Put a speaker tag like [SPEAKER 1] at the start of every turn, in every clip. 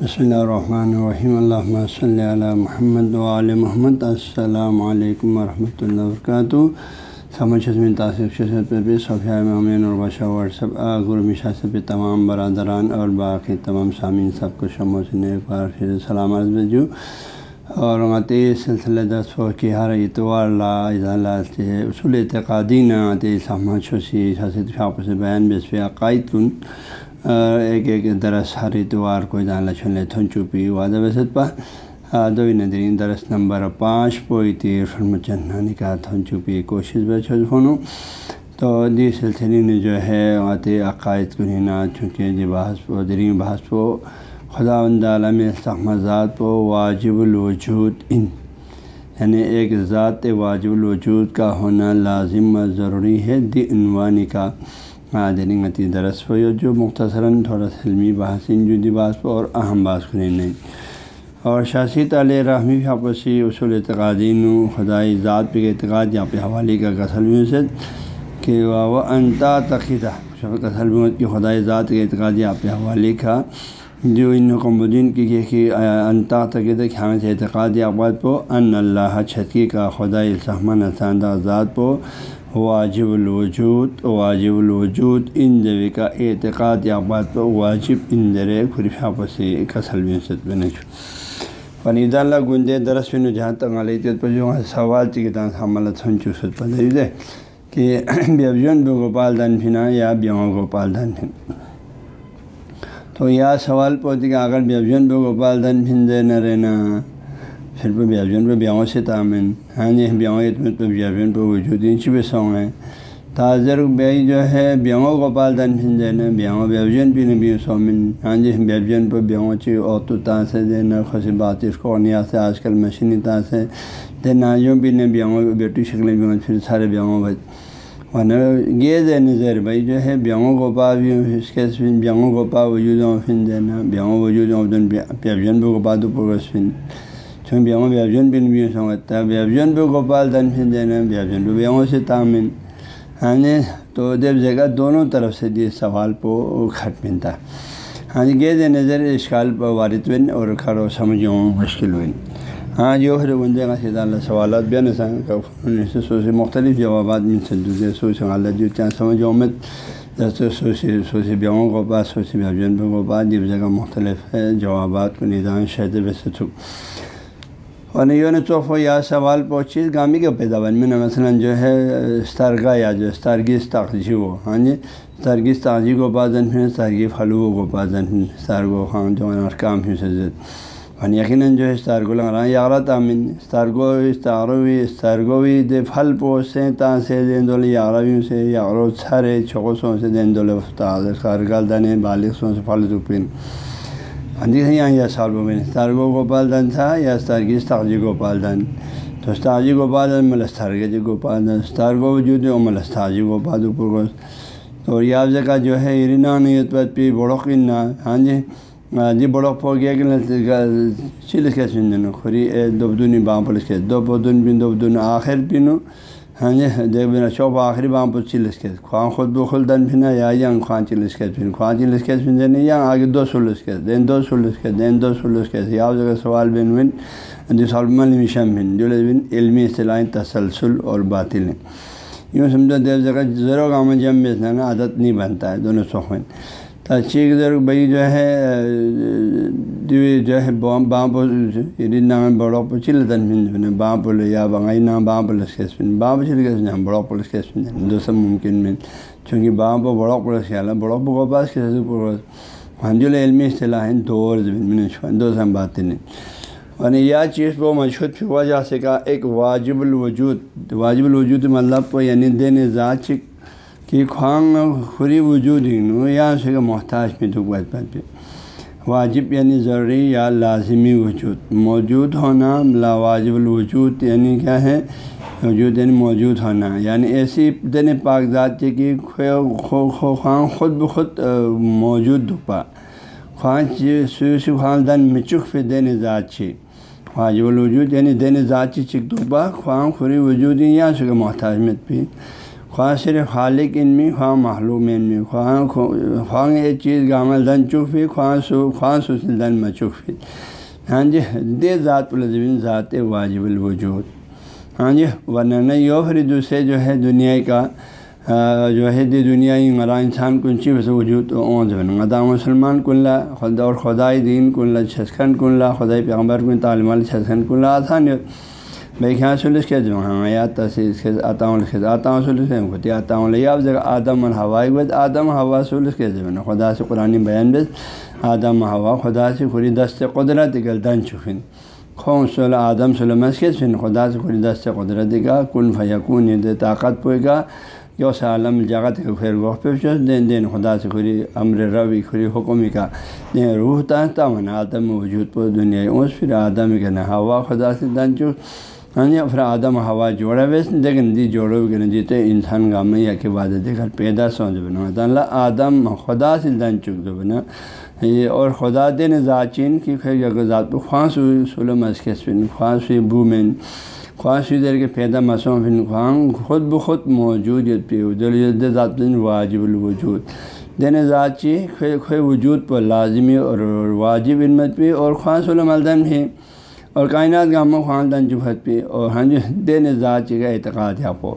[SPEAKER 1] بسم اللہ الرحمن الرحیم اللہ صلی علی محمد علیہ محمد السلام علیکم ورحمۃ اللہ وبرکاتہ سمجھ تاثر شہر پہ بھی صفیہ ممین اور بشا واٹسپ غرمشا سے پہ تمام برادران اور باقی تمام سامعین سب کو شمو سے ایک بار پھر سلام عرض بجو اور متی سلسلہ دس ہو کہ ہر اتوار لا سے اصول اعتقادی نہ آتے سما چھوسی حاصل سے بیان بس عقائد کن ایک ایک درس ہر اتوار کو دان چھلے تھن چوپی وادہ وسط پا دو ندرین درس نمبر پانچ پوئی تیر فرم چنانی کا تھن چوپی کوشش بچ ہونوں تو دی سلسلے نے جو ہے آتے عقائد کو نہ چونکہ جی بحث پو درین بحث پو خدا عالم استحمذات پو واجب الوجود ان یعنی ایک ذات واجب الوجود کا ہونا لازم ضروری ہے دی عنوانی کا غتی درس ہو جو مختصراً تھوڑا سا علمی بحثین جو دباس پہ اور اہم باس نہیں۔ اور شاسی تعلیہ رحمی آپسی اصول اعتقادین خدائی ذات پہ اعتقاد یا پہ حوالے کا کسل سے کہ وہ انتا تقیدہ کسل کی خدائی ذات کے اعتقاد یا پہ حوالے کا۔ جو ان حکمدین کی کہ انتا تقیدہ کہ ہمیں اعتقاد اقبال پو ان اللہ چھتی کا خدائی سہمن اساندہ ذات پو واجب الوجود واجب الوجود ان جب کا اعتقاد یا بات پر واجب ان درے خرفہ پسی کسل بھی ست بنے پنید اللہ گندے درس بن جہاں تک علیت پر جو ہاں سوال چی کہ حمل سن چوست پدری دے کہ بیبجون بے گوپال دن پھنا یا بیاں گوپال دن پھن تو یا سوال پوتی کہ اگر بیبجون بے گوپال دن پھن دے نہ رہنا پھر پہ بیاجون پہ بیاؤں سے تامن ہاں جی بیاؤں اتمت پہ بیاجون پہ وجود انچ پہ سو ہیں تاجر بیائی جو ہے بیاؤں کو پال دن پھن دینا بیاؤں بیاجون بھی نبی سومن ہاں جی بیاجون پہ بیاؤں چی عورتوں تا سے دینا خوشی بات اس کو نیا سے آج کل مشینی تا سے دینا جو بھی نے بیاؤں بیٹی شکلیں بھی پھر سارے بیاؤں بچ ورنہ یہ دے نظر بھائی جو ہے بیاؤں کو پا بھی اس کے فن بیاؤں کو پا وجود فن دینا بیاؤں وجود بیاجون پہ کو پا دو پورس فن چون بیاؤں بیاجون بن بھی سمجھتا ہے بیاجون پہ گوپال دن پھر دینا بیاجون پہ بیاؤں سے تامن ہاں جی تو دیو جگہ دونوں طرف سے دی سوال پو کھٹ ملتا ہاں جی گے نظر اشکال پہ وارد بن اور کھڑو سمجھوں مشکل ہوئی ہاں جو پھر بندے کا سیدھا اللہ سوالات بھی نسان سے سوچے مختلف جوابات مل سے دوسرے سوچ حالت جو چاہے سمجھ امت جیسے سوچے سوچے بیاؤں کو پاس سوچے بیاجون پہ کو پاس جب جگہ مختلف جوابات کو نظام شہد ویسے تو اور یوں نے چوف یا سوال پہنچی گامی کے پیداوار میں مثلاً جو ہے استرگا یا جو استرگیز تاخجی ہو ہاں جی؟ استرگیز تاجی کو پازن پھر استرگی پھلو کو پازن پھر سارگو خان جو ارکام پھر اور یقیناً جو ہے استارگو لگ رہا ہے یارا تامن استارگو استاروی استارگوی دے پھل پوسیں تا سے دین دولے یارویوں سے یارو چھرے چھوسوں سے دین دولے استاد کارگل دنے بالغوں سے، پھل پھر ہاں جی یہاں یا سال میں استارگو گوپال دن تھا یا استارگی استاجی گوپال دن تو استاجی گوپال دن ملستارگے جی گوپال دن استارگو وجود ہے ملستاجی گوپال اوپر تو ریاض کا جو ہے ارنا نیت پر پی بڑوق نا ہاں جی جی بڑوق ہو گیا کہ چلس کے سن خوری دبدنی بام پلس کے دو بدن بن دبدن آخر پینو ہاں جی دیکھ بنا چوپ آخری بام پر چلس کے خواہ خود بخل دن پھنا یا ینگ خواہ چلس کے پھر خواہ چلس کے پھن دینے یا آگے دو سلس کے دین دو سلس کے دین دو سلس کے یا جگہ سوال بن بن جو سلمان مشم بن جو بن علمی اصطلاح تسلسل اور باطل ہیں یوں سمجھو دیو جگہ زیرو کا جم میں عادت نہیں بنتا ہے دونوں سخن تچیک در بھائی جو ہے جو ہے بام یعنی نام بڑو پو چل دن بام پل یا بنگائی نام بام پلس کے اسپن بام چل کے نام بڑو پلس کے اسپن دوسرا ممکن میں۔ چونکہ بام پو بڑو پلس کے علاوہ بڑو پو پاس کے ہنجل علمی اصطلاح ہیں دو دو سم باتیں نہیں۔ اور یہ چیز کو مشہور پھر وجہ سے کہا ایک واجب الوجود۔ واجب الوجود مطلب کو یعنی دین ذات چک کہ خوانگ خری وجود نو، یا سے محتاج میں تو پہ واجب یعنی ضروری یا لازمی وجود۔ موجود ہونا لا واجب الوجود یعنی کیا ہے؟ وجود یعنی موجود ہونا۔ یعنی ایسی دن پاک ذات کی خواہ خود بخود موجود دپا خواہ خان دن مچک پہ دین ذات چی واجب الوجود یعنی دین ذات چک دپا خواہ خری وجود یا سے محتاج میں پہ خواہ صرف خالق ان میں، خواہ معلوم ان میں، خواہ خواہ ایک چیز گامل دن چوفی، خواہ سو، خواہ سوسل دن مچوفی ہاں جی دے ذات الزمین ذات واجب الوجود۔ ہاں جی ورنہ یو پھر دوسرے جو ہے دنیا کا جو ہے دی دنیا مرا انسان کنچی ویسے وجود اون جو غدا مسلمان کنلا خدا اور خدائی دین کنلا چھسکن کنلا خدائی پیغمبر کن، تعلیم چھسکن کنلا آسان بھائی سلس کے جو ہاں یا تصیز کے آتا ہوں لکھے آتا ہوں سلس کے خود آتا ہوں لیا اب جگہ آدم اور ہوائی ود آدم ہوا سلس کے جو خدا سے قرآن بیان بس، آدم ہوا خدا سے خری دست قدرت گل دن چکن خون سول آدم سلمس کے سن خدا سے خری دست قدرت کا، کن فیقون طاقت پوئے گا یو عالم جگت کے خیر غوف پہ دین دین خدا سے خری امر روی خری حکمی کا۔ دین روح تا من آدم وجود پہ دنیا اس پھر آدم کے نا ہوا خدا سے دن چو ہاں جی پھر آدم ہوا جوڑا ویسے لیکن جی دی جوڑو جی کہ جیتے انسان گام یا کے بعد دیکھ پیدا سو جو بنا۔ اللہ آدم خدا سے دن چک جو بنا۔ یہ اور خدا دین ذاچین کی خیر ذات پہ خواص ہوئی سلم از کسفن خواص ہوئی بومن خواص در کے پیدا مسوم فن خواہاں خود بخود موجود پی ذات واجب الوجود۔ دین ذاچی خے وجود پر لازمی اور واجب علمت پہ اور خواص المدن بھی۔ اور کائنات کا ہم خاندان جبت پہ اور ہاں جی دین ذاچی کا اعتقاد یا پو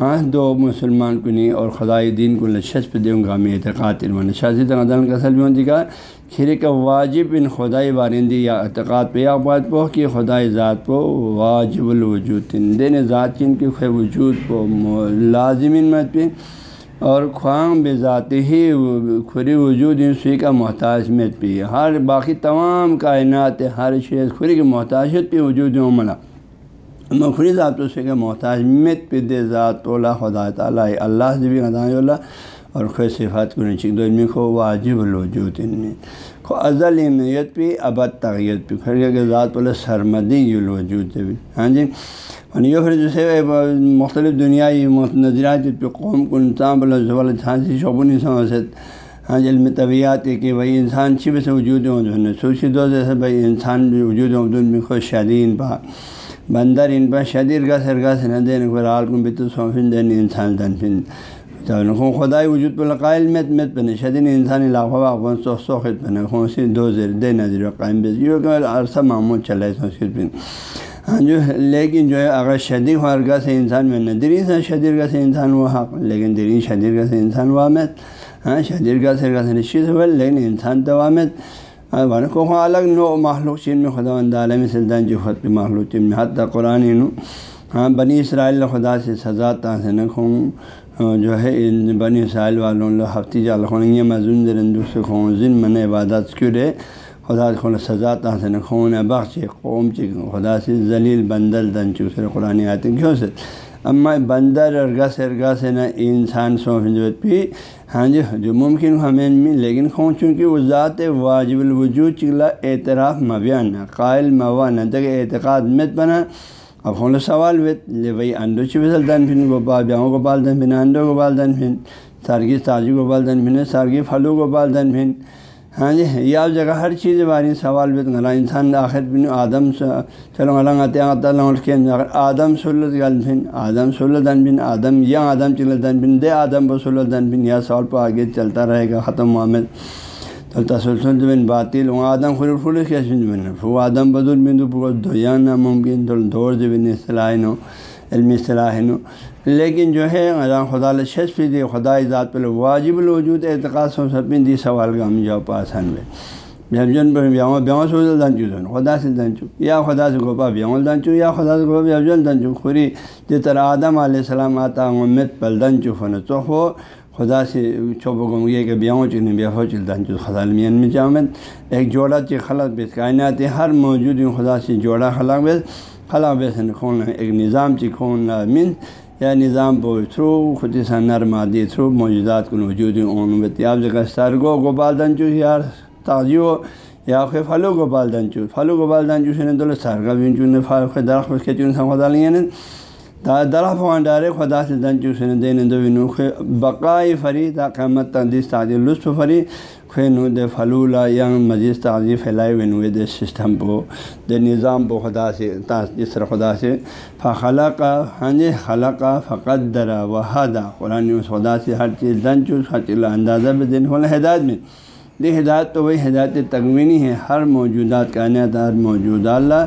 [SPEAKER 1] ہاں دو مسلمان کو نہیں، اور خدائی دین کو لشس پہ دوں گا، میں اعتقاد علم شاذی تغدان کا اصل بھی کا کھیرے کا واجب ان خدائی بارندی یا اعتقاد پہ یا بات پو کہ خدائی ذات پو واجب الوجود۔ دین ذات چن کے وجود پو لازم مت پہ۔ اور خواہاں بے ذات ہی کھری وجود ان سوئی کا محتاج مت پہ ہر باقی تمام کائنات، ہر چیز کھری کی محتاجت پہ وجود عملہ مخری ذات سے کہ محتاج مت پہ دے ذات اللہ خدا تعالیٰ اللہ سے بھی اللہ۔ اور خو صفات کو نیچے دو میں خو واجب الوجود ان میں خو ازل امیت پہ ابد تغیت پہ خیر کہ ذات اللہ سرمدی الوجود بھی ہاں جی؟ اور یہ پھر جیسے مختلف دنیائی نظریات پہ قوم کو انسان بلا زبال جھانسی شعبوں سمجھت ہاں جی، علم طبیعت کہ بھائی انسان چھپ سے وجود ہوں جو ہے، سوچی دو جیسے بھائی انسان بھی وجود ہوں میں خوش، شادین پا بندر ان پر شدیر کا سرگا سے نہ دین کو رال کو بت سوفن دین، انسان دن فن خون خدائی وجود پہ قائل مت مت پہ شدین انسان علاقہ سو سوخت پہ خون سی دو زیر دے نظر قائم بس۔ یہ کہ عرصہ معمول چلے سوسکت پن ہاں جو لیکن جو ہے، اگر شدید خرگاہ سے انسان میں ندری سے شدیر کا سے انسان وہ حق، لیکن دری شدیر کا سے انسان وامت ہاں شدیر کا سرگا سے نشید ہوا، لیکن انسان توامت ہاں، کو الگ نو محلوق چین میں خدا عالم سلطان جو خط محلوق چین میں، حتیٰ قرآن نو۔ ہاں بنی اسرائیل خدا سے سزا سے نکھوں ہاں، جو ہے، ان بنی اسرائیل والوں ہفتی جال خونگی مضون درندو سے خون ذن من عبادت کیوں رے خدا خون سزا سے نخون بخش قوم چی، خدا سے ذلیل بندر دن چوسر قرآن آتے کیوں سے اما بندر اور گس ارگا سے نہ انسان سو پی ہاں جی جو ممکن ہمیں میں لیکن خون چونکہ وہ ذات واجب الوجود چلا اعتراف مبیان قائل موان تک اعتقاد مت بنا۔ اب خون سوال وت لے بھائی انڈو چل دن پھن، گوپال بیاؤں گوپال دن پھن انڈو گوپال دن پھن، سارگی تاجی گوپال دن پھن، سارگی پھلو گوپال دن پھن۔ ہاں جی یہ آپ جگہ ہر چیز بارے سوال بھی غلط انسان آخر بن آدم چلو غلط آتے اگر آدم سلط غل بن، آدم سلطن بن، آدم یا آدم چل دن بن، دے آدم بہ بن۔ یا سوال پہ آگے چلتا رہے گا، ختم محمد تو تسلسل بن باطل۔ ہوں آدم خل فل کیس بن بن؟ وہ آدم بدل بن تو دھویا ناممکن تو دور سے بن، اصطلاح علمی اصطلاح لیکن جو ہے خدا شش دی، خدا ذات پہ واجب الوجود اعتقاد سو سب دی سوال کا ہم جاؤ پاسان میں۔ یعنی جن پر بیاؤں بیاؤں سے دن چو خدا سے دن چو۔ یا خدا سے گوپا بیاؤں دن چو، یا خدا سے گوپا بیاؤں دن چو۔ خوری جس طرح آدم علیہ السلام آتا ہوں، مت پل دن چو فن۔ تو ہو، خدا سے چوپ گم یہ کہ بیاؤں چل بیا ہو چل دن چو۔ خدا المین میں جامد ایک جوڑا چی خلق بیس کائنات ہر موجود خدا سے جوڑا خلق بیس خلق بیس کھولنا ایک نظام چی کھولنا من یا نظام پو تھرو خود سا نرمادی تھرو، موجودات کو وجود آپ جگہ سرگو گوپال دنچو یا تازیو، یا خے پھلو گوپال دنچو پھلو گوپال دنچو سے نے سرگا بھی چون درخت کے چون سا خدا یعنی، لیں درا فوان ڈارے خدا سے دن چوسن دین دو بقائی فری تا قیمت تندیس تعدی لطف فری خے نو دے فلولا ینگ مزید تعزی پھیلائے ہوئے نوے دے سسٹم پو دے نظام پو خدا سے جس طرح خدا سے۔ فخلا کا ہاں خلا کا فقت درا و حدا قرآن اس خدا سے ہر چیز دن چوس ہر چیز اندازہ بھی دن ہونا ہدایت میں۔ یہ ہدایت تو وہی ہدایت تقوینی ہے۔ ہر موجودات کا ہر موجودہ اللہ۔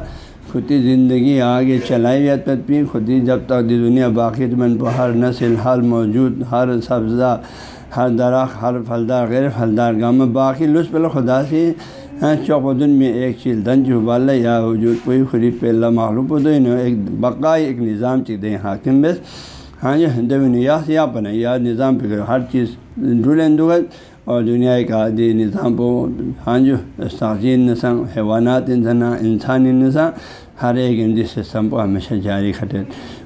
[SPEAKER 1] خودی زندگی آگے چلائی بھی خودی جب تک دی دنیا باقی من پہ ہر نسل، ہر موجود، ہر سبزہ ہر درخت، ہر پھلدار، غیر پھلدار گام باقی لطف اللہ خدا سے ہاں، چوک دن میں ایک چیز دن چبال یا وجود کوئی خری پہ اللہ معروف ہو دو ایک بقائی ایک نظام چیز دیں حاکم بس۔ ہاں جی یا یا بنا یا نظام پہ ہر چیز ڈھولیں دغت اور دنیا کا دی نظام کو ہاں جو سازین نسل حیوانات انسان انسانی نسا ہر ایک ان سسٹم کو ہمیشہ جاری کھٹے۔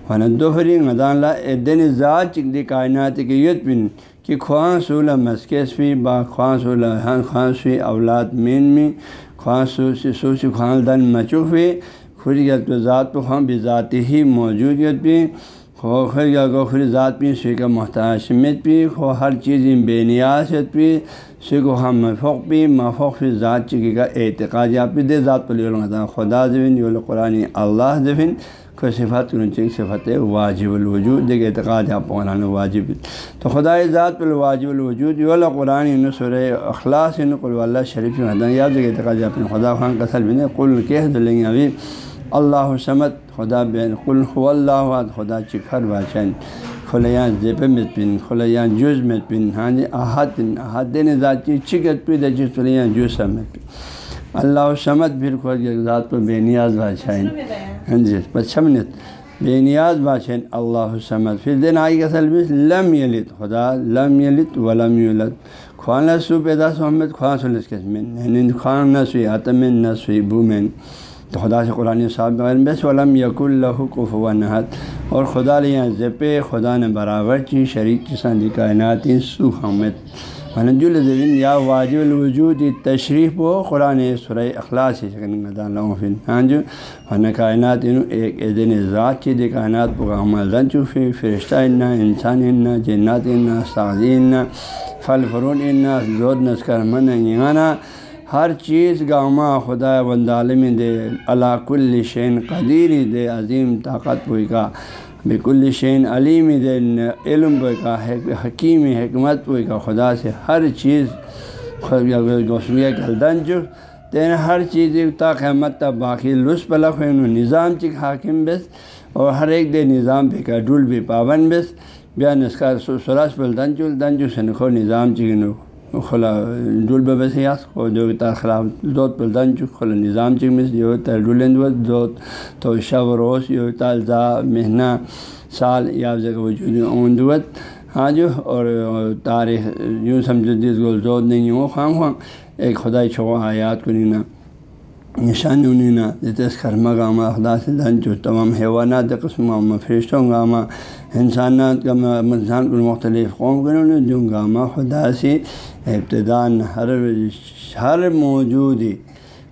[SPEAKER 1] ورنہ دوہری مدان لا دن ذات چک دی کائنات کی یت بن کہ خواہ سولہ مسکیس بھی، با خواہ سولہ ہاں خواہ سوی اولاد مین میں خواہ سو سو سی خواہ دن مچوک ہوئے خری ذات پہ خواہ بھی ذاتی ہی موجودیت بھی۔ خو یا گو خری ذات پی سوئی کا محتاج سمت پی خو ہر چیز بے نیاست پی سوئی کو ہم مفوق پی مفوق پی ذات چکی کا اعتقاد یا پی دے ذات پلی خدا زبین یول قرآن اللہ زبین کو صفت چک صفت واجب الوجود دیکھ اعتقاد یا قرآن واجب. تو خدا ذات پل واجب الوجود یول قرآن نصر اخلاص قل اللہ شریف یاد دیکھ اعتقاد یا اپنے خدا خان کا سل بن کل کہہ دلیں گے ابھی اللہ سمت خدا بین. کل خو اللہ خدا چکھر بادشاہ کھلیاں زیب مت پن کھلیاں جوز مت پن ہاں جی احت احد ذات چکت پی دے چیز کھلیاں جوس مت پن اللہ پھر کھول کے ذات کو بے نیاز بادشاہ ہاں جی پچھمنت بے نیاز بادشاہ اللہ سمت پھر دن آئی اصل میں لم یلت خدا لم یلت ولم یلت خوان سو پیدا سو احمد خواہ قسم خوان نہ سوئی عتم نہ سوئی بومن تو خدا سے قرآن صاحب بس علم یق اللہ کف و نحت۔ اور خدا لیا ذپ خدا نے برابر چی شریک کسان دی کائنات سو حمد منج الزین یا واجب الوجود تشریف و قرآن سرۂ اخلاص فن ہاں جو فن کائنات ایک دن ذات چی دی کائنات پغام زن چوفی فرشتہ انا انسان انا جنات انا سازی انا پھل فرون انا زود نسکر من یعنی ہر چیز گاما خدا بند عالم دے اللہ کل شین قدیری دے، عظیم طاقت پوئی کا بکل شین علیم دے علم کا حکیم حکمت کا خدا سے ہر چیز گوسمیہ گلدن جو تین ہر چیز تا قیمت تا باقی لطف پلک نظام چک حاکم بس، اور ہر ایک دے نظام پہ کا ڈول بھی پابند بس بیان اس کا سراس پل دن چل دن جو سنکھو نظام چکنو خلا ڈول بسیاس کو جو خلاف دوت پلدن چک خلا نظام چک مس جو ڈولند دوت تو شب روز یو تالزا مہینہ سال یا جگہ وجود اوندوت ہاں جو، اور تاریخ یوں سمجھو جس گول زود نہیں ہو خواہ خواہ ایک خدائی چھو آیات کو نینا نشان نینا جتس خرما گامہ خدا سے دن جو تمام حیوانات قسم فرشتوں گامہ انسانات کا انسان کو مختلف قوم کروں جو گامہ خدا سے ابتدا ہر ہر موجود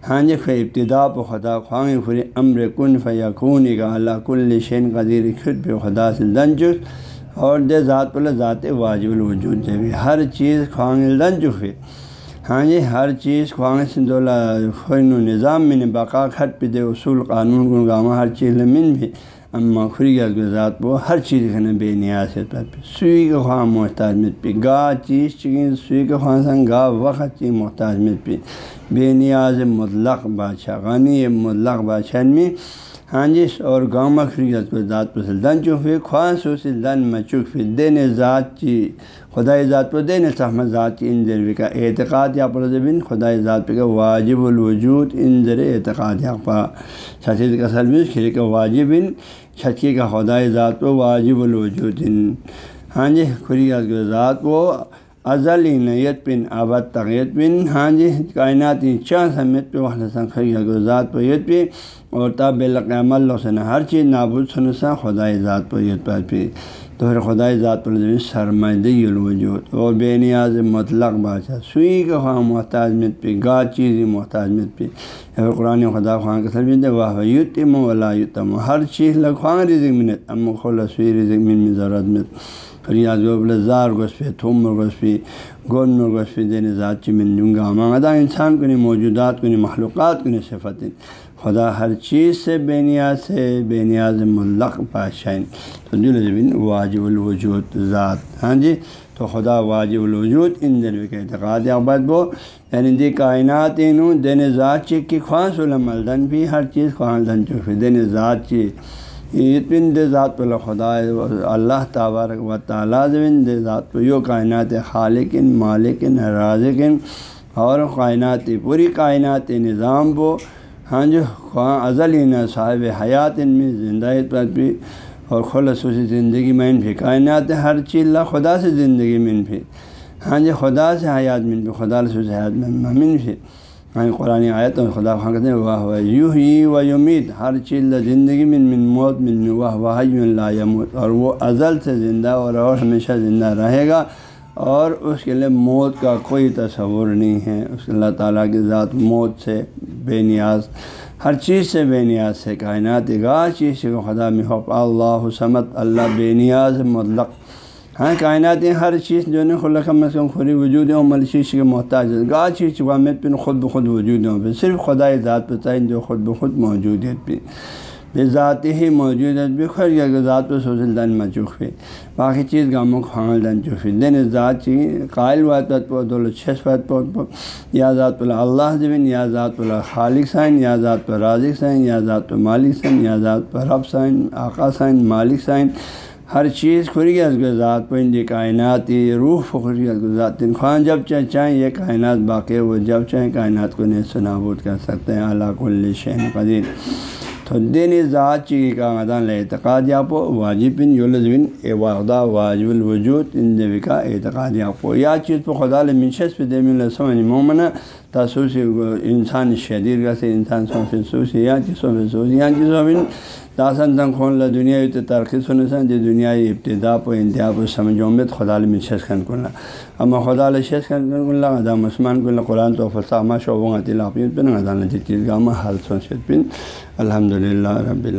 [SPEAKER 1] ہاں جی ابتدا پہ خدا خواہ خری امر کن فیا خون کا اللہ کل شین قدیر خود پہ خدا سے دن اور دے ذات پل ذات واجب الوجود جب ہر چیز خواہ دن ہاں جی ہر چیز خواہ سے دولا خن و نظام میں نے بقا کھٹ پہ دے، اصول، قانون گن گامہ ہر چیز لمن بھی۔ اما خری گل ذات ہر چیز کھانا بے نیاز ہے پہ سوئی کے خواہ محتاج مت پہ گا چیز چکن سوئی کے خواہ سن، گا وقت چیز محتاج مت پہ بے نیاز مطلق بادشاہ غانی مطلق بادشاہ میں ہاں جی اور گاؤں مخری کو ذات پر دن چوفے خواہ سو سے دن دین ذات چی خدا ذات پر دین سحمد ذات چی، ان کا اعتقاد یا پر زبین خدا ذات پہ کا واجب الوجود، ان اعتقاد یا پا چھتیس کا سلم کھلے کا واجب ان چھکی کا خدا ذات پر واجب الوجود ان۔ ہاں جی خری ذات کو ازل نیت پن آباد تغیت بن ہاں جی کائنات چاند سمیت پہ وحلسن خیر ذات پویت پہ اور تب قیام اللہ سن ہر چیز نابود سنسا خدائے ذات پویت پر پہ تو پھر خدائی ذات پر سرمدی الوجود اور بے نیاز مطلق بادشاہ۔ سوئی کا ہاں خواہ محتاجمت پہ گا چیز محتاجمت پہ پھر قرآن خدا خواہ کا سر واہ یوتم ولا یوتم ہر چیز لکھواں رزق منت ام خلا سوئی رزق من ضرورت مت ریاض گوبل زار گوش تھوم مرغوش گون مرغوش دین ذات چی من دوں گا مانگا انسان کو نہیں موجودات کو نہیں مخلوقات کو نہیں صفت خدا ہر چیز سے بے نیاز سے بے نیاز ملق بادشاہ تو دل واجب الوجود ذات ہاں جی تو خدا واجب الوجود ان دل کے اعتقاد اقباد بو یعنی دی کائنات انہوں دین ذات چی کی خواہش الملدن بھی ہر چیز خواہن دن چوفی دین ذات چی اتبن دے ذات پہ خدا اللہ تبارک و تعالیٰ زبین ذات پہ یو کائنات خالقن، مالکن، رازقن اور کائنات پوری کائنات نظام بو۔ ہاں جو خواہ ازل نہ صاحب حیات ان میں زندہ پر بھی اور خلصوصی زندگی میں ان بھی کائنات ہر چیز اللہ خدا سے زندگی میں ان بھی ہاں جی خدا سے حیات من بھی خدا لسوس حیات میں ممن بھی ہاں قرآن آیت اور خدا خاں کہتے ہیں واہ واہ یو ہی و یمید ہر چیز زندگی من من موت من واہ واہ اللہ یموت. اور وہ ازل سے زندہ اور اور ہمیشہ زندہ رہے گا. اور اس کے لیے موت کا کوئی تصور نہیں ہے. اس اللہ تعالیٰ کی ذات موت سے بے نیاز، ہر چیز سے بے نیاز ہے. کائنات گاہ چیز سے خدا میں اللہ حسمت اللہ بے نیاز مطلق. ہاں کائنات ہر چیز جو ہے خلا کم از کم خود وجود ہے مل چیز کے محتاج گاہ چیز میں پن خود بخود وجود ہوں پھر صرف خدا ذات پتہ جو خود بخود موجود ہے۔ بے ذات ہی موجود ہے۔ بے خر یا ذات پہ سوزل دن مچوخ پہ باقی چیز گاموں خان دن چوفی دن ذات چی قائل وات پو دول چھس وات پو یا ذات پہ اللہ زبین یا ذات پہ خالق سائن، یا ذات پہ رازق سائن، یا ذات پہ مالک سائن، یا ذات پہ رب سائن، آقا سائن، مالک سائن۔ ہر چیز کھری گیا اس کے ذات پہ ان کائناتی روح فخری اس کے ذات خواہ جب چاہیں چاہیں یہ کائنات باقی وہ جب چاہیں کائنات کو نیست نابود کر سکتے ہیں۔ اللہ کل شہن قدیر۔ تو دین ذات چی کا مدان اعتقاد یا پو واجب ان یولزبن اے واقدہ واجب الوجود ان دیوی کا اعتقاد یا پو یا چیز پہ خدا منشس پہ دے مل سمجھ مومن تاسوسی انسان شدیر کا سے، انسان سو سوسی، یا چیزوں پہ سوسی، یا چیزوں بن داسن تن خون لا دنیا تو ترقی سن سن دی دنیا ابتدا پو انتہا پو سمجھو میں خدا منشس کن کن اما خدا شیش کن کن ادام عثمان کن قرآن تو فصا شعبوں عطی لاپین پن ادان چیز گامہ حال سن پن الحمد للہ رب اللہ